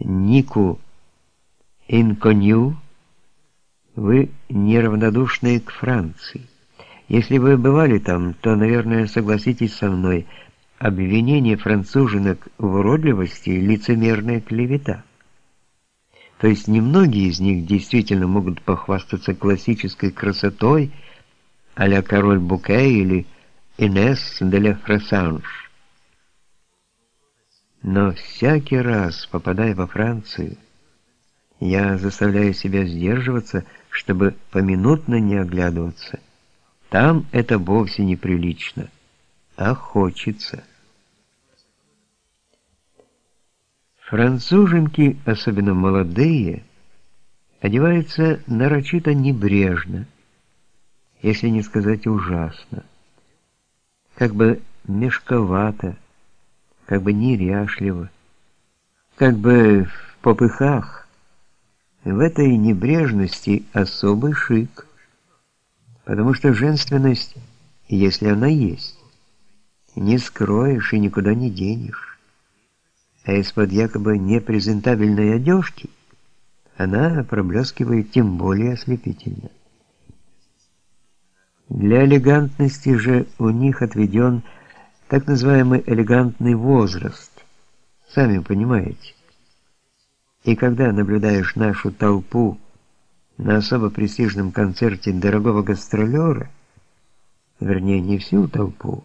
Нику Инконью, вы неравнодушны к Франции. Если вы бывали там, то, наверное, согласитесь со мной, обвинение француженок в уродливости – лицемерная клевета. То есть немногие из них действительно могут похвастаться классической красотой а-ля король Буке или Инес де ля Фресанж. Но всякий раз, попадая во Францию, я заставляю себя сдерживаться, чтобы поминутно не оглядываться. Там это вовсе неприлично, а хочется. Француженки, особенно молодые, одеваются нарочито небрежно, если не сказать ужасно, как бы мешковато, как бы неряшливо, как бы в попыхах. В этой небрежности особый шик, потому что женственность, если она есть, не скроешь и никуда не денешь. А из-под якобы непрезентабельной одежки она проблескивает тем более ослепительно. Для элегантности же у них отведен так называемый элегантный возраст. Сами понимаете. И когда наблюдаешь нашу толпу на особо престижном концерте дорогого гастролера, вернее, не всю толпу,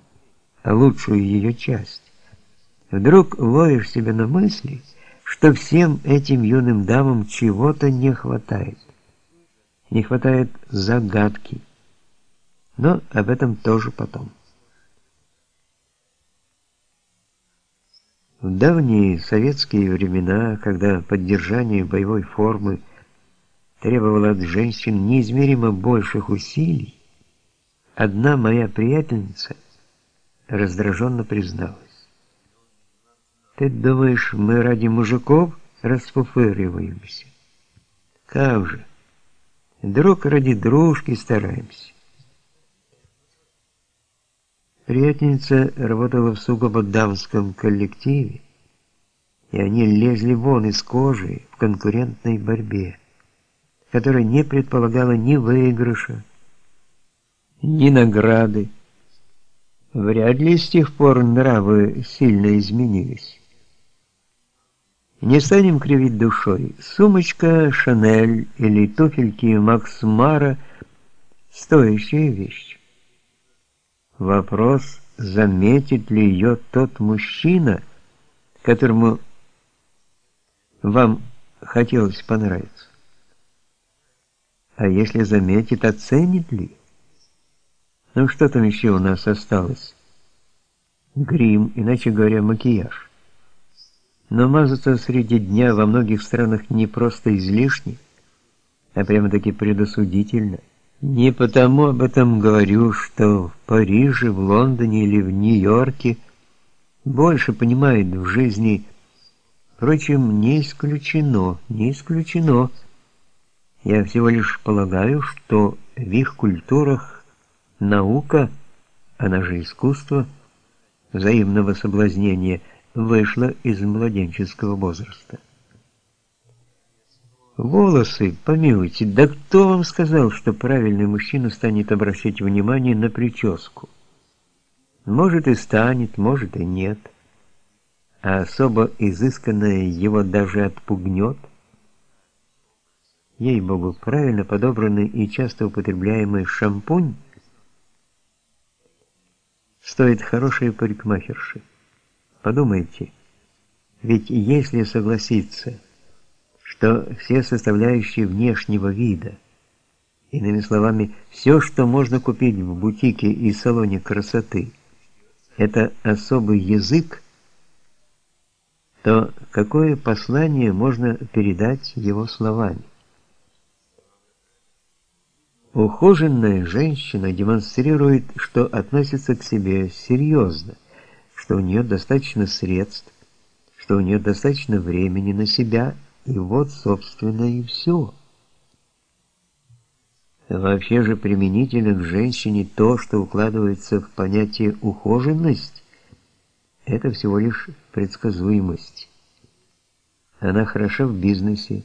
а лучшую ее часть, вдруг ловишь себя на мысли, что всем этим юным дамам чего-то не хватает. Не хватает загадки. Но об этом тоже потом. В давние советские времена, когда поддержание боевой формы требовало от женщин неизмеримо больших усилий, одна моя приятельница раздраженно призналась. «Ты думаешь, мы ради мужиков расфуфыриваемся? Как же? Друг ради дружки стараемся». Приятельница работала в сугубо дамском коллективе, и они лезли вон из кожи в конкурентной борьбе, которая не предполагала ни выигрыша, ни награды. Вряд ли с тех пор нравы сильно изменились. Не станем кривить душой. Сумочка Шанель или туфельки Макс Мара – стоящая вещь. Вопрос, заметит ли ее тот мужчина, которому вам хотелось понравиться. А если заметит, оценит ли? Ну что там еще у нас осталось? Грим, иначе говоря, макияж. Но мазаться среди дня во многих странах не просто излишне, а прямо-таки предосудительно. Не потому об этом говорю, что в Париже, в Лондоне или в Нью-Йорке больше понимают в жизни. Впрочем, не исключено, не исключено. Я всего лишь полагаю, что в их культурах наука, она же искусство, взаимного соблазнения, вышла из младенческого возраста. Волосы, помилуйте, да кто вам сказал, что правильный мужчина станет обращать внимание на прическу? Может и станет, может и нет. А особо изысканное его даже отпугнет. Ей-богу, правильно подобранный и часто употребляемый шампунь стоит хорошей парикмахерши. Подумайте, ведь если согласиться что все составляющие внешнего вида, иными словами, все, что можно купить в бутике и салоне красоты, это особый язык, то какое послание можно передать его словами? Ухоженная женщина демонстрирует, что относится к себе серьезно, что у нее достаточно средств, что у нее достаточно времени на себя и вот, собственно, и все. Вообще же применительно к женщине то, что укладывается в понятие ухоженность, это всего лишь предсказуемость. Она хороша в бизнесе,